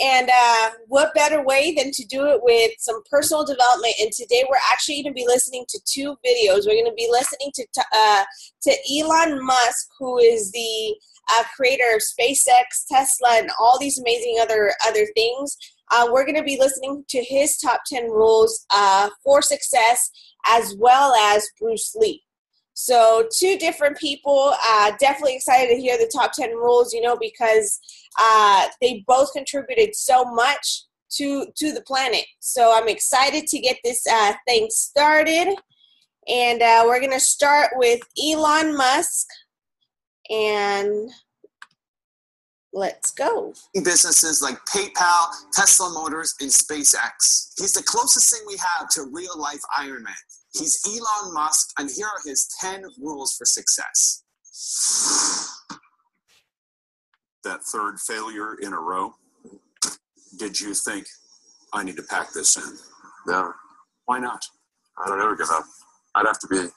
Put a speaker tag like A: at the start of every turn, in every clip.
A: And uh, what better way than to do it with some personal development? And today we're actually going to be listening to two videos. We're going to be listening to uh, to Elon Musk, who is the uh, creator of SpaceX, Tesla, and all these amazing other other things. Uh, we're going to be listening to his top ten rules uh, for success, as well as Bruce Lee. So, two different people. Uh, definitely excited to hear the top 10 rules, you know, because uh, they both contributed so much to to the planet. So, I'm excited to get this uh, thing started. And uh, we're to start with Elon Musk. And let's go.
B: Businesses like PayPal, Tesla Motors, and SpaceX. He's the closest thing we have to real life Iron Man. He's Elon Musk, and here are his 10 rules for success.
C: That third failure in a row, did you think, I need to pack this in?
D: No.
C: Why not?
D: I don't ever give up. I'd have to be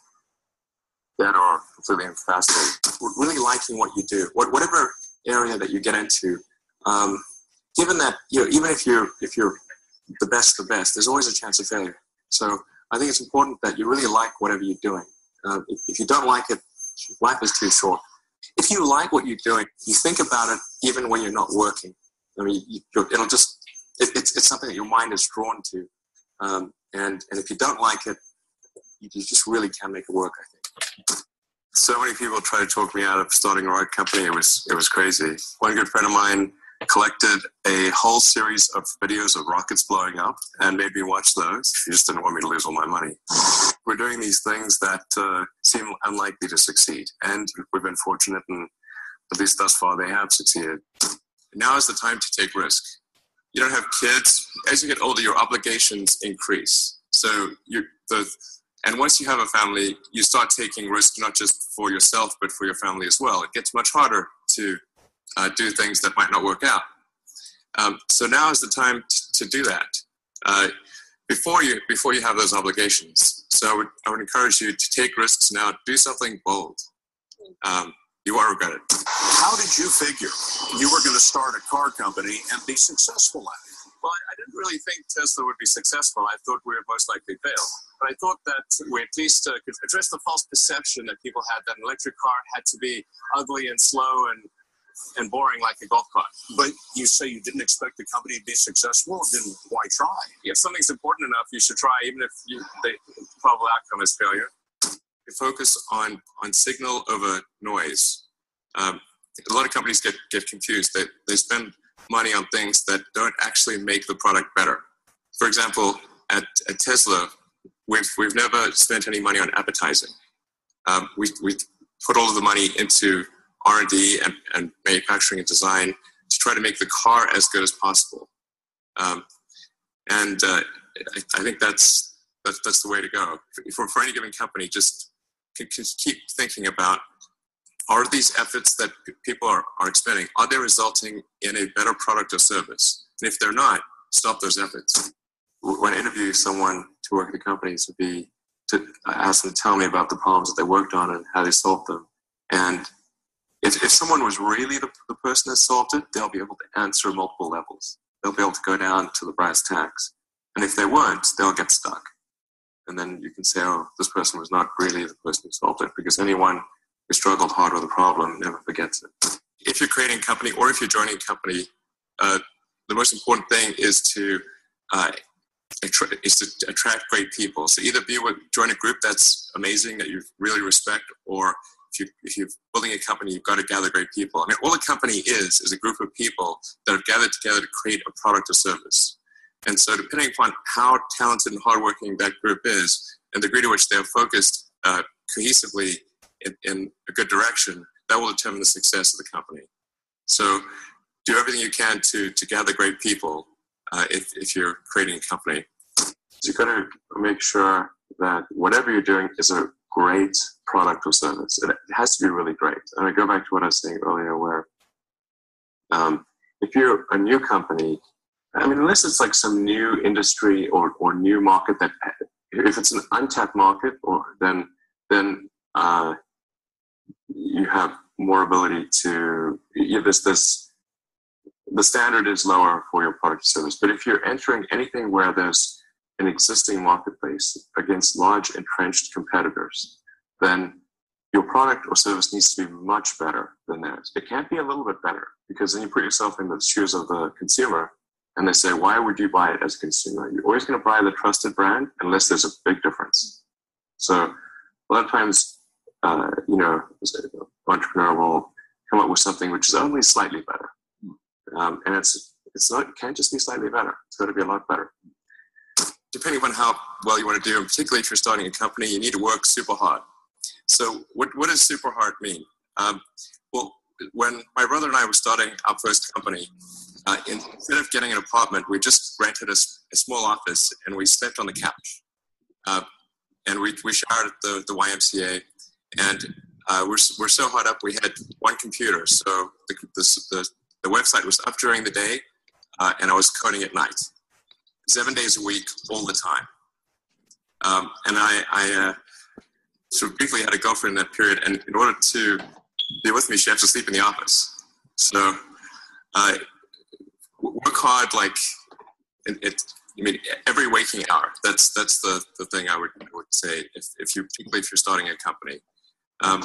D: dead or completely incapacitated.
E: Really liking what you do, whatever area that you get into, um, given that you know, even if you're if you're the best, the best, there's always a chance of failure. So I think it's important that you really like whatever you're doing. Uh, if, if, you don't like it, life is too short. If you like what you're doing, you think about it even when you're not working. I mean, you, it'll just, it, it's, it's something that your mind is drawn to. Um, and, and if you don't like it, you, you just really can't make it work, I think.
D: So many people try to talk me out of starting a rocket company. It was, it was crazy. One good friend of mine collected a whole series of videos of rockets blowing up and made me watch those. He just didn't want me to lose all my money. We're doing these things that uh, seem unlikely to succeed, and we've been fortunate, and at least thus far they have succeeded.
F: Now is the time to take risk. You don't have kids. As you get older, your obligations increase. So you the and once you have a family, you start taking risk not just for yourself but for your family as well. It gets much harder to uh, do things that might not work out. Um, so now is the time t- to do that uh, before you before you have those obligations. So I would, I would encourage you to take risks now. Do something bold. Um, you won't regret it.
C: How did you figure you were going to start a car company and be successful at it?
F: Well, I didn't really think Tesla would be successful. I thought we would most likely fail. But I thought that we at least uh, could address the false perception that people had that an electric car had to be ugly and slow and and boring like a golf cart.
C: But you say you didn't expect the company to be successful, then why try?
F: If something's important enough, you should try, even if you, the probable outcome is failure. You focus on, on signal over noise. Um, a lot of companies get, get confused. They, they spend money on things that don't actually make the product better. For example, at, at Tesla, we've, we've never spent any money on advertising. Um, we, we put all of the money into R&D and, and manufacturing and design to try to make the car as good as possible. Um, and uh, I, I, think that's, that's, that's the way to go. For, for any given company, just keep thinking about are these efforts that people are, are expending, are they resulting in a better product or service? And if they're not, stop those efforts.
E: When I interview someone to work at the companies, would be to ask them to tell me about the problems that they worked on and how they solved them. And if, if someone was really the, the person that solved it, they'll be able to answer multiple levels. They'll be able to go down to the brass tacks. And if they weren't, they'll get stuck. And then you can say, oh, this person was not really the person who solved it, because anyone who struggled hard with a problem never forgets it.
F: If you're creating a company or if you're joining a company, uh, the most important thing is to uh, is to attract great people. So either be with join a group that's amazing that you really respect, or you, if you're building a company, you've got to gather great people. I mean, all a company is is a group of people that have gathered together to create a product or service. And so, depending upon how talented and hardworking that group is, and the degree to which they are focused uh, cohesively in, in a good direction, that will determine the success of the company. So, do everything you can to to gather great people uh, if if you're creating a company.
E: You've got to make sure that whatever you're doing is a great product or service. It has to be really great. And I go back to what I was saying earlier, where um, if you're a new company, I mean, unless it's like some new industry or, or new market that, if it's an untapped market, or then then uh, you have more ability to. There's this
D: the standard is lower for your product service. But if you're entering anything where there's an existing marketplace against large entrenched competitors, then your product or service needs to be much better than theirs. It can't be a little bit better because then you put yourself in the shoes of the consumer and they say, why would you buy it as a consumer? You're always going to buy the trusted brand unless there's a big difference. So a lot of times, uh, you know, entrepreneur will come up with something which is only slightly better. Um, and it's, it's not, it can't just be slightly better. It's got to be a lot better.
F: Depending on how well you want to do, and particularly if you're starting a company, you need to work super hard. So what, what does super hard mean? Um, well, when my brother and I were starting our first company, uh, instead of getting an apartment, we just rented a, a, small office and we slept on the couch. Uh, and we, we showered at the, the YMCA. And uh, we're, we're so hot up, we had one computer. So the, the, the, the website was up during the day uh, and I was coding at night. Seven days a week, all the time. Um, and I, I uh, sort of briefly had a girlfriend in that period. And in order to be with me, she had to sleep in the office. So uh, work hard like it, it, I mean every waking hour. That's that's the, the thing I would I would say if, if you particularly if you're starting a company. Um,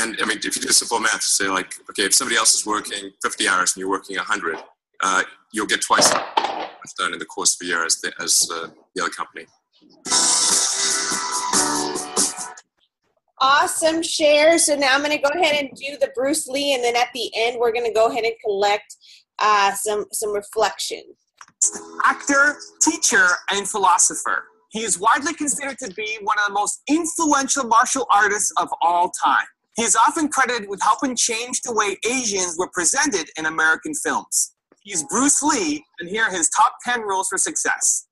F: and I mean if you do simple math, say like okay if somebody else is working 50 hours and you're working 100, uh, you'll get twice done in the course of a year as the, as uh, the other company.
A: Awesome share. So now I'm going to go ahead and do the Bruce Lee, and then at the end, we're going to go ahead and collect uh, some some reflection.
B: Actor, teacher, and philosopher. He is widely considered to be one of the most influential martial artists of all time. He is often credited with helping change the way Asians were presented in American films. He's Bruce Lee, and here are his top 10 rules for success.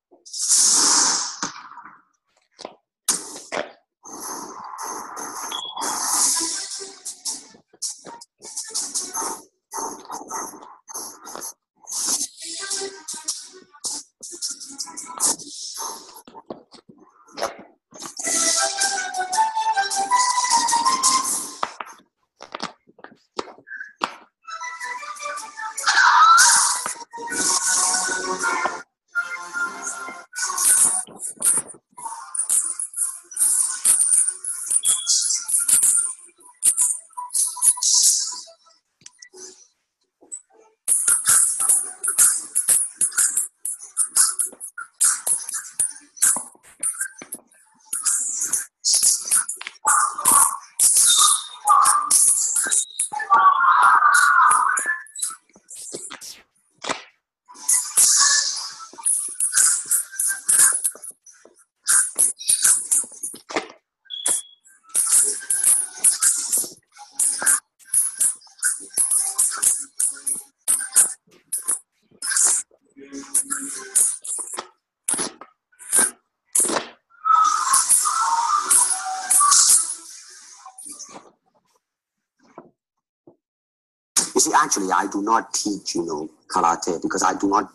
G: Actually, I do not teach, you know, karate because I do not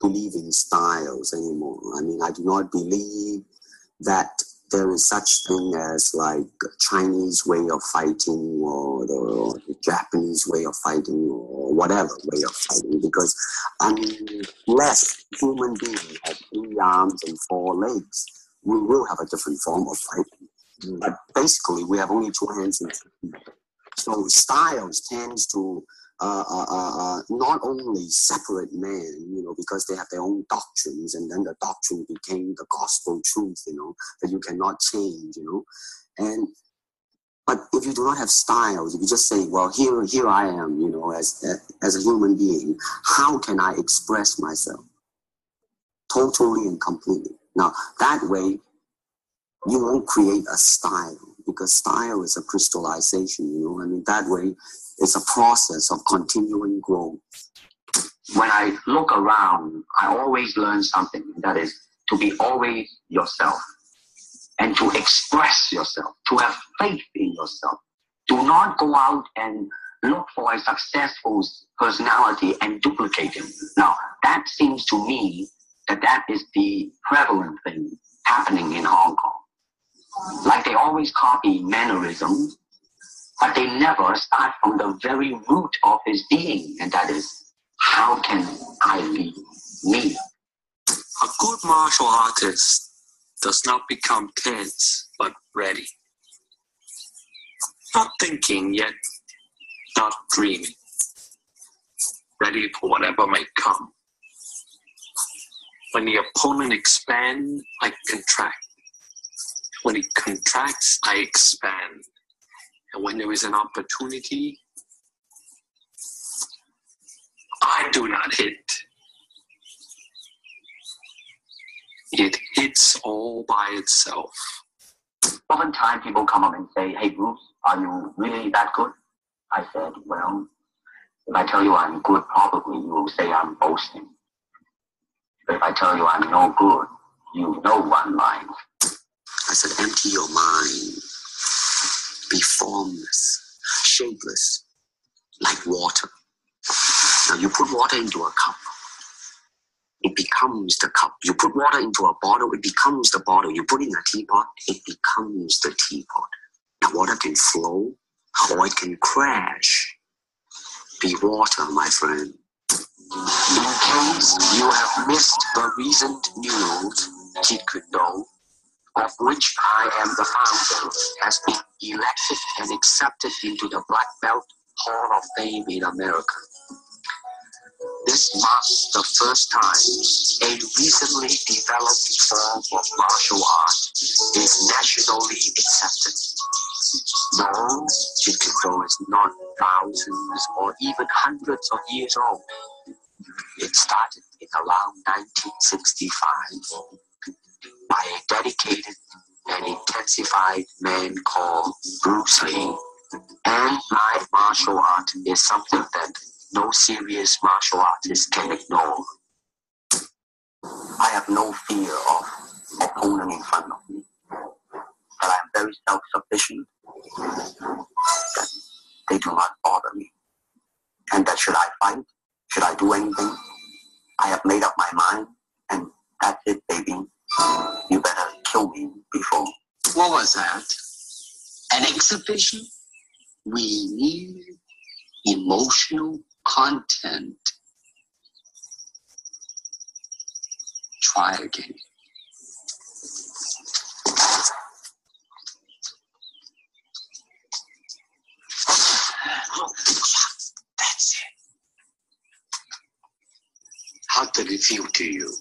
G: believe in styles anymore. I mean, I do not believe that there is such thing as like Chinese way of fighting or the, or the Japanese way of fighting or whatever way of fighting because unless human beings have three arms and four legs, we will have a different form of fighting. But basically, we have only two hands and feet. So styles tends to uh, uh, uh, uh, not only separate men, you know, because they have their own doctrines, and then the doctrine became the gospel truth, you know, that you cannot change, you know, and but if you do not have styles, if you just say, well, here, here I am, you know, as as a human being, how can I express myself totally and completely? Now that way, you won't create a style because style is a crystallization, you know. I mean, that way it's a process of continuing growth.
H: When I look around, I always learn something that is to be always yourself and to express yourself, to have faith in yourself. Do not go out and look for a successful personality and duplicate him. Now, that seems to me that that is the prevalent thing happening in Hong Kong. Like they always copy mannerisms but they never start from the very root of his being, and that is
G: how can I be me?
I: A good martial artist does not become tense but ready. Not thinking yet not dreaming. Ready for whatever may come. When the opponent expands, I contract. When he contracts, I expand. And when there is an opportunity, I do not hit. It hits all by itself.
G: Oftentimes people come up and say, hey Bruce, are you really that good? I said, well, if I tell you I'm good, probably you will say I'm boasting. But if I tell you I'm no good, you know one line.
J: I said, empty your mind. Be formless, shapeless, like water. Now you put water into a cup. It becomes the cup. You put water into a bottle, it becomes the bottle. You put in a teapot, it becomes the teapot. Now water can flow or it can crash. Be water, my friend.
G: In case you have missed the recent news, Do, of which I am the founder, has been elected and accepted into the Black Belt Hall of Fame in America. This marks the first time a recently developed form of martial art is nationally accepted. No, Do is not thousands or even hundreds of years old. It started in around 1965 by a dedicated and intensified man called Bruce Lee. And my martial art is something that no serious martial artist can ignore. I have no fear of opponent in front of me, but I am very self-sufficient. That they do not bother me, and that should I fight, should I do anything, I have made up my mind, and that's it, baby. You better kill me before.
J: What was that? An exhibition? We need emotional content. Try again. That's it. How did it feel to you?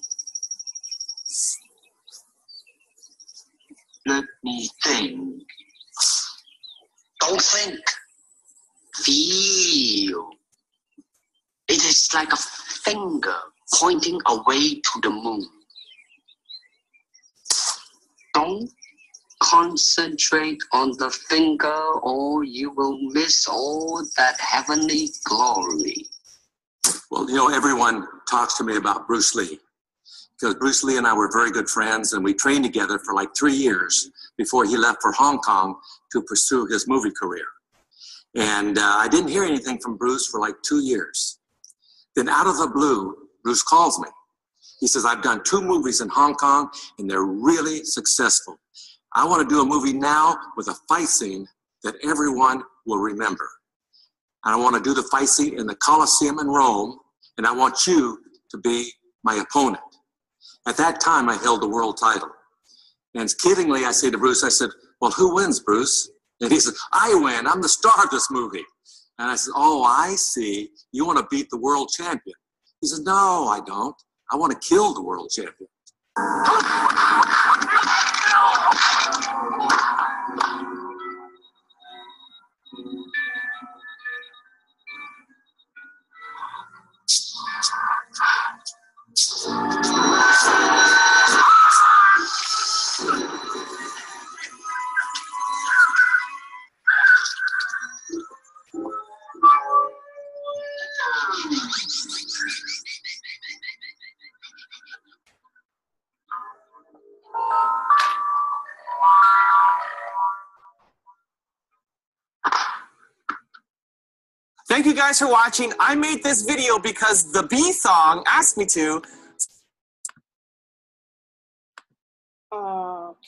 J: Let me think. Don't think. Feel. Like a finger pointing away to the moon. Don't concentrate on the finger or you will miss all that heavenly glory.
F: Well, you know, everyone talks to me about Bruce Lee because Bruce Lee and I were very good friends and we trained together for like three years before he left for Hong Kong to pursue his movie career. And uh, I didn't hear anything from Bruce for like two years. Then out of the blue, Bruce calls me. He says, I've done two movies in Hong Kong and they're really successful. I want to do a movie now with a fight scene that everyone will remember. And I want to do the fight scene in the Colosseum in Rome, and I want you to be my opponent. At that time, I held the world title. And kiddingly, I say to Bruce, I said, Well, who wins, Bruce? And he said, I win. I'm the star of this movie. And I said, Oh, I see. You want to beat the world champion. He said, No, I don't. I want to kill the world champion.
B: guys for watching. I made this video because the B song asked me to.
A: Okay.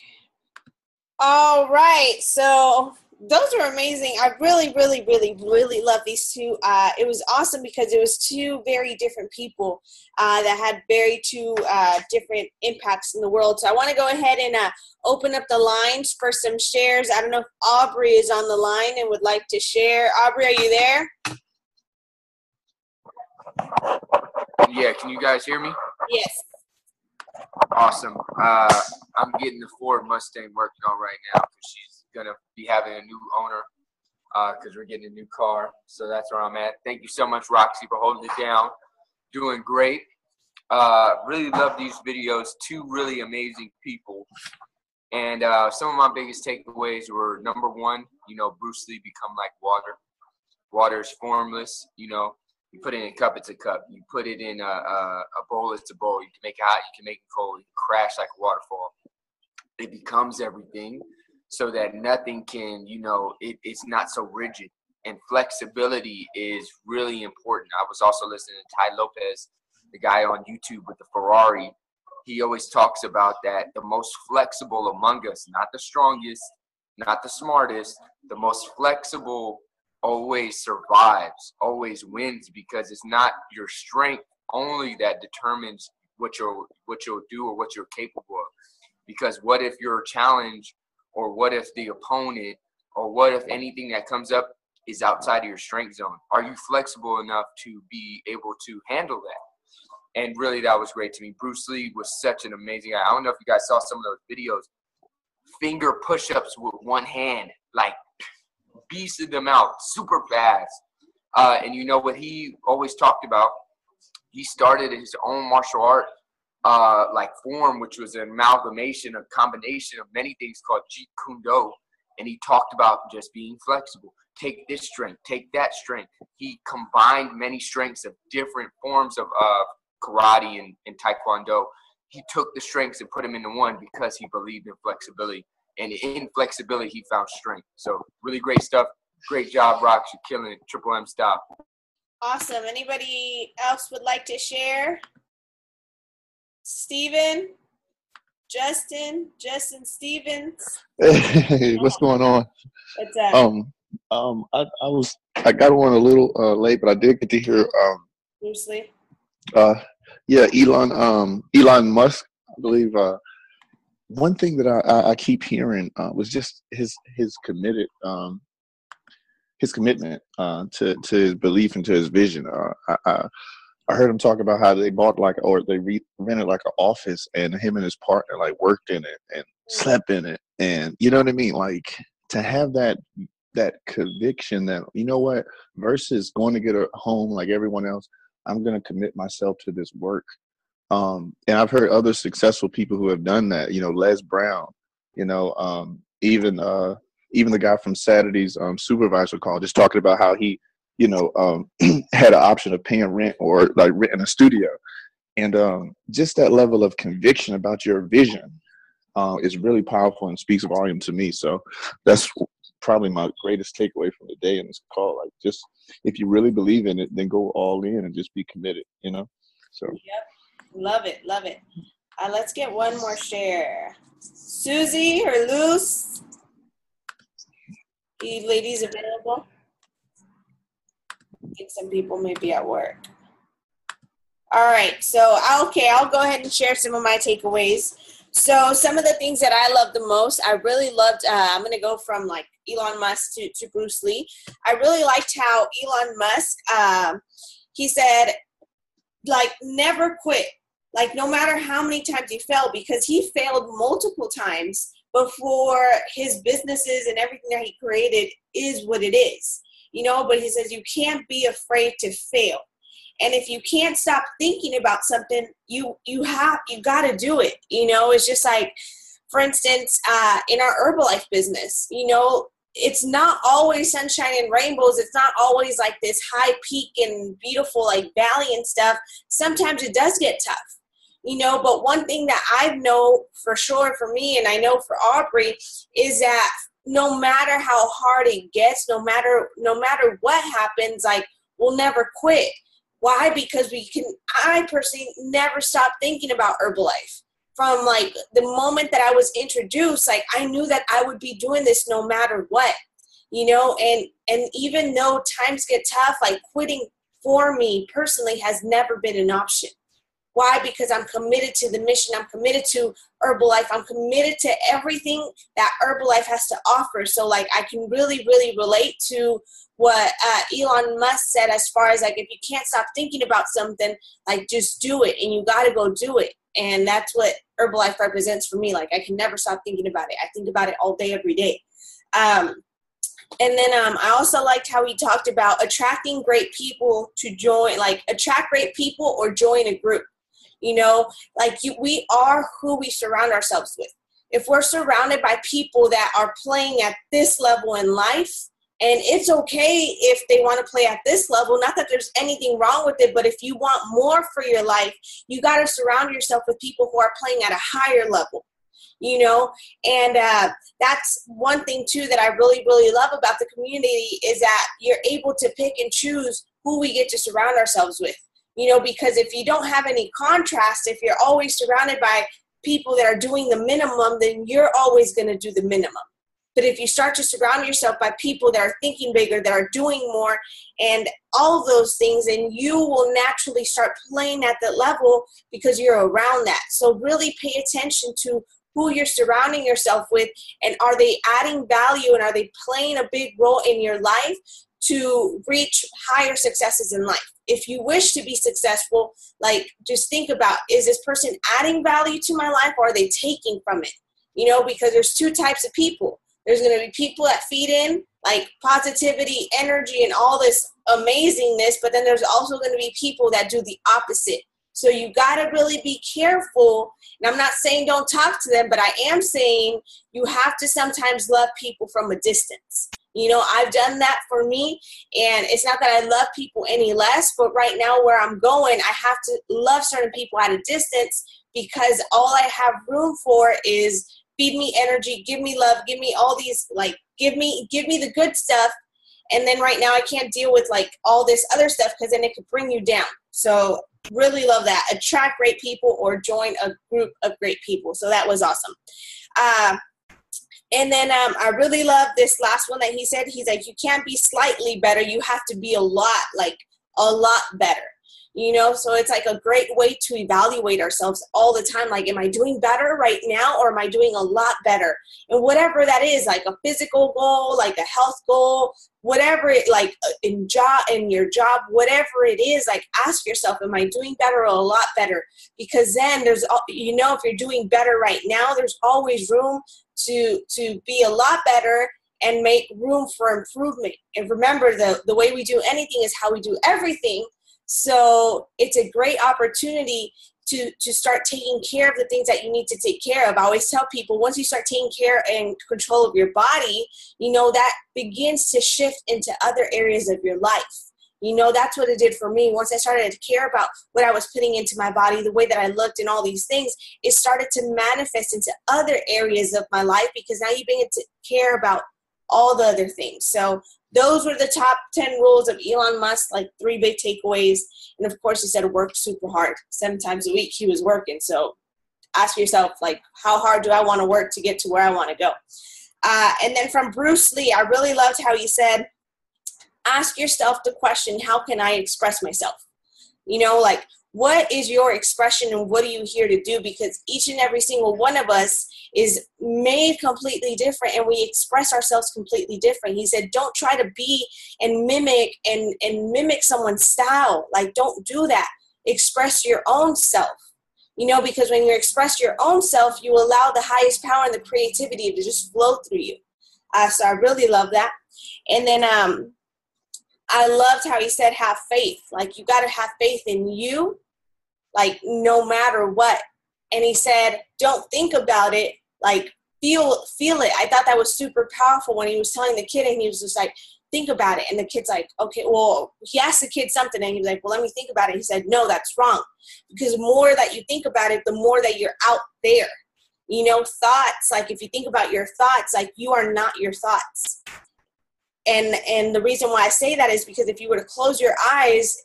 A: All right. So those were amazing. I really, really, really, really love these two. Uh, it was awesome because it was two very different people uh, that had very two uh, different impacts in the world. So I want to go ahead and uh, open up the lines for some shares. I don't know if Aubrey is on the line and would like to share. Aubrey, are you there?
K: Yeah, can you guys hear me?
A: Yes.
K: Awesome. Uh, I'm getting the Ford Mustang working on right now because she's gonna be having a new owner because uh, we're getting a new car. So that's where I'm at. Thank you so much, Roxy, for holding it down. Doing great. Uh, really love these videos. Two really amazing people. And uh, some of my biggest takeaways were number one, you know, Bruce Lee become like water. Water is formless. You know, you put it in a cup, it's a cup. You put it in a, a, a bowl, it's a bowl. You can make it hot, you can make it cold. You can crash like a waterfall. It becomes everything so that nothing can, you know, it, it's not so rigid. And flexibility is really important. I was also listening to Tai Lopez, the guy on YouTube with the Ferrari. He always talks about that the most flexible among us, not the strongest, not the smartest, the most flexible always survives, always wins because it's not your strength only that determines what you'll what you'll do or what you're capable of. Because what if your challenge or what if the opponent or what if anything that comes up is outside of your strength zone? Are you flexible enough to be able to handle that? And really, that was great to me. Bruce Lee was such an amazing guy. I don't know if you guys saw some of those videos. Finger push ups with one hand, like beasted them out super fast. Uh, and you know what he always talked about? He started his own martial art uh, like form, which was an amalgamation, a combination of many things called Jeet Kune Do. And he talked about just being flexible. Take this strength, take that strength. He combined many strengths of different forms of uh, karate and, and taekwondo. He took the strengths and put them into one because he believed in flexibility. And in flexibility, he found strength. So, really great stuff. Great job, Rocks. You're killing it. Triple M style.
A: Awesome. Anybody else would like to share? Steven, Justin, Justin Stevens.
L: Hey, what's going on?
A: What's up?
L: Um, um, I, I was I got on a little uh, late, but I did get to hear um,
A: Bruce Lee.
L: uh, yeah, Elon, um, Elon Musk, I believe. Uh, one thing that I, I, keep hearing uh, was just his his committed um, his commitment uh, to to his belief and to his vision. Uh, I, I I heard him talk about how they bought like or they re- rented like an office and him and his partner like worked in it and slept in it. And you know what I mean? Like to have that that conviction that you know what? Versus going to get a home like everyone else I'm going to commit myself to this work um and I've heard other successful people who have done that you know Les Brown you know um even uh even the guy from Saturday's um supervisor call just talking about how he you know, um, had an option of paying rent or like renting a studio. And um, just that level of conviction about your vision uh, is really powerful and speaks volume to me. So that's probably my greatest takeaway from the day in this call. Like, just if you really believe in it, then go all in and just be committed. You know. So.
A: Yep. Love it. Love it. Uh, let's get one more share. Susie or Luce? You ladies available? think some people may be at work. All right, so okay, I'll go ahead and share some of my takeaways. So some of the things that I love the most, I really loved. Uh, I'm gonna go from like Elon Musk to, to Bruce Lee. I really liked how Elon Musk, um, he said, like never quit. Like no matter how many times he failed, because he failed multiple times before his businesses and everything that he created is what it is you know, but he says you can't be afraid to fail. And if you can't stop thinking about something, you you have you got to do it. You know, it's just like, for instance, uh, in our Herbalife business, you know, it's not always sunshine and rainbows. It's not always like this high peak and beautiful like valley and stuff. Sometimes it does get tough, you know. But one thing that I know for sure for me, and I know for Aubrey, is that no matter how hard it gets, no matter no matter what happens, like we'll never quit. Why? Because we can. I personally never stop thinking about Herbalife. From like the moment that I was introduced, like I knew that I would be doing this no matter what. you know and and even though times get tough like quitting for me personally has never been an option why? Because i'm committed to the mission. I'm committed to herbalife. I'm committed to everything that herbalife has to offer. So like i can really really relate to what uh, elon musk said as far as like if you can't stop thinking about something like just do it and you got to go do it. And that's what herbalife represents for me. Like i can never stop thinking about it. I think about it all day every day. Um, and then um, I also liked how he talked about attracting great people to join, like attract great people or join a group. You know, like you, we are who we surround ourselves with. If we're surrounded by people that are playing at this level in life, and it's okay if they want to play at this level, not that there's anything wrong with it, but if you want more for your life, you got to surround yourself with people who are playing at a higher level you know and uh, that's one thing too that i really really love about the community is that you're able to pick and choose who we get to surround ourselves with you know because if you don't have any contrast if you're always surrounded by people that are doing the minimum then you're always going to do the minimum. But if you start to surround yourself by people that are thinking bigger that are doing more and all of those things then you will naturally start playing at that level because you're around that. So really pay attention to who you're surrounding yourself with and are they adding value and are they playing a big role in your life to reach higher successes in life if you wish to be successful like just think about is this person adding value to my life or are they taking from it you know because there's two types of people there's going to be people that feed in like positivity energy and all this amazingness but then there's also going to be people that do the opposite so you got to really be careful. And I'm not saying don't talk to them, but I am saying you have to sometimes love people from a distance. You know, I've done that for me, and it's not that I love people any less, but right now where I'm going, I have to love certain people at a distance because all I have room for is feed me energy, give me love, give me all these like give me give me the good stuff and then right now I can't deal with like all this other stuff because then it could bring you down. So really love that. Attract great people or join a group of great people. So that was awesome. Uh, and then um, I really love this last one that he said. He's like, you can't be slightly better. You have to be a lot, like a lot better you know? So it's like a great way to evaluate ourselves all the time. Like am i doing better right now or am i doing a lot better? And whatever that is like a physical goal like a health goal whatever it like uh, in job in your job whatever it is like ask yourself am i doing better or a lot better? Because then there's you know if you're doing better right now there's always room to to be a lot better and make room for improvement. And remember the the way we do anything is how we do everything so it's a great opportunity to to start taking care of the things that you need to take care of. I always tell people once you start taking care and control of your body, you know that begins to shift into other areas of your life. You know, that's what it did for me. Once I started to care about what I was putting into my body, the way that I looked, and all these things, it started to manifest into other areas of my life because now you begin to care about all the other things. So those were the top 10 rules of Elon Musk, like three big takeaways. And of course, he said work super hard. Seven times a week he was working. So ask yourself, like, how hard do I want to work to get to where I want to go? Uh, and then from Bruce Lee, I really loved how he said, ask yourself the question, how can I express myself? You know, like, what is your expression and what are you here to do? Because each and every single one of us is made completely different and we express ourselves completely different. He said don't try to be and mimic and and mimic someone's style. Like don't do that. Express your own self. You know because when you express your own self you allow the highest power and the creativity to just flow through you. Uh, so i really love that. And then um I loved how he said have faith. Like you got to have faith in you like no matter what. And he said, don't think about it, like feel feel it. I thought that was super powerful when he was telling the kid and he was just like, think about it. And the kid's like, okay, well, he asked the kid something and he was like, well, let me think about it. He said, no, that's wrong. Because more that you think about it, the more that you're out there. You know, thoughts, like if you think about your thoughts, like you are not your thoughts. And and the reason why I say that is because if you were to close your eyes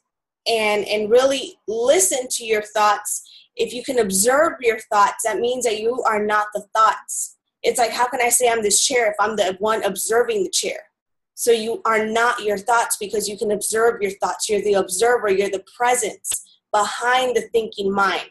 A: and and really listen to your thoughts if you can observe your thoughts that means that you are not the thoughts it's like how can i say i'm this chair if i'm the one observing the chair So you are not your thoughts because you can observe your thoughts. You're the observer, you're the presence behind the thinking mind.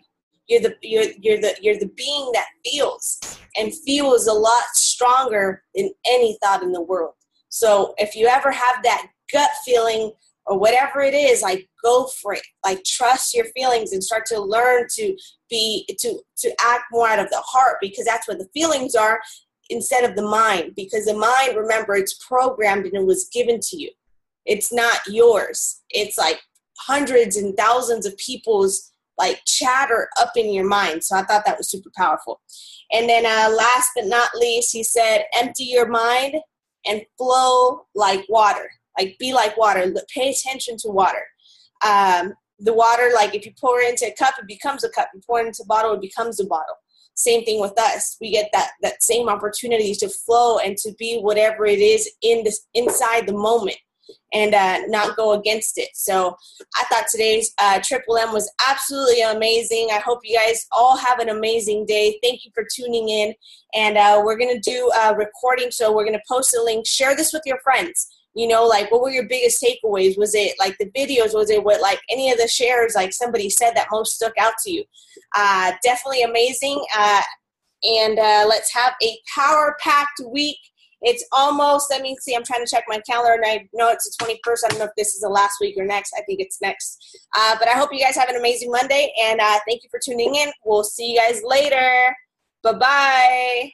A: You're the you're you're the you're the being that feels and feels a lot stronger than any thought in the world. So if you ever have that gut feeling or whatever it is, like go for it. Like trust your feelings and start to learn to be to to act more out of the heart because that's what the feelings are instead of the mind. Because the mind, remember, it's programmed and it was given to you. It's not yours. It's like hundreds and thousands of people's like chatter up in your mind. So I thought that was super powerful. And then uh, last but not least, he said, empty your mind and flow like water. Like be like water. Pay attention to water. Um, the water, like if you pour into a cup, it becomes a cup. You pour into a bottle, it becomes a bottle. Same thing with us. We get that that same opportunity to flow and to be whatever it is in this inside the moment and uh, not go against it. So I thought today's uh, Triple M was absolutely amazing. I hope you guys all have an amazing day. Thank you for tuning in. And uh, we're going to do a recording. So we're going to post a link. Share this with your friends. You know, like what were your biggest takeaways? Was it like the videos? Was it what like any of the shares like somebody said that most stuck out to you? Uh, definitely amazing. Uh, and uh, let's have a power packed week it's almost, let me see, I'm trying to check my calendar and I know it's the 21st. I don't know if this is the last week or next. I think it's next. Uh, but I hope you guys have an amazing Monday and uh, thank you for tuning in. We'll see you guys later. Bye bye.